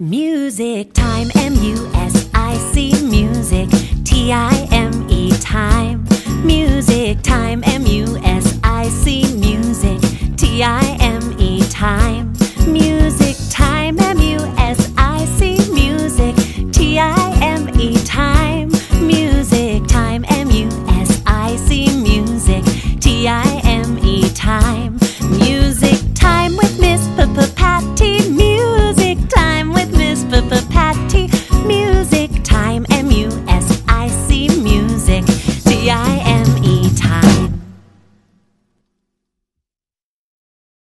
Music time, M U S I C, music, T I M E time. Music time, M U S I C, music, T I M E time. b-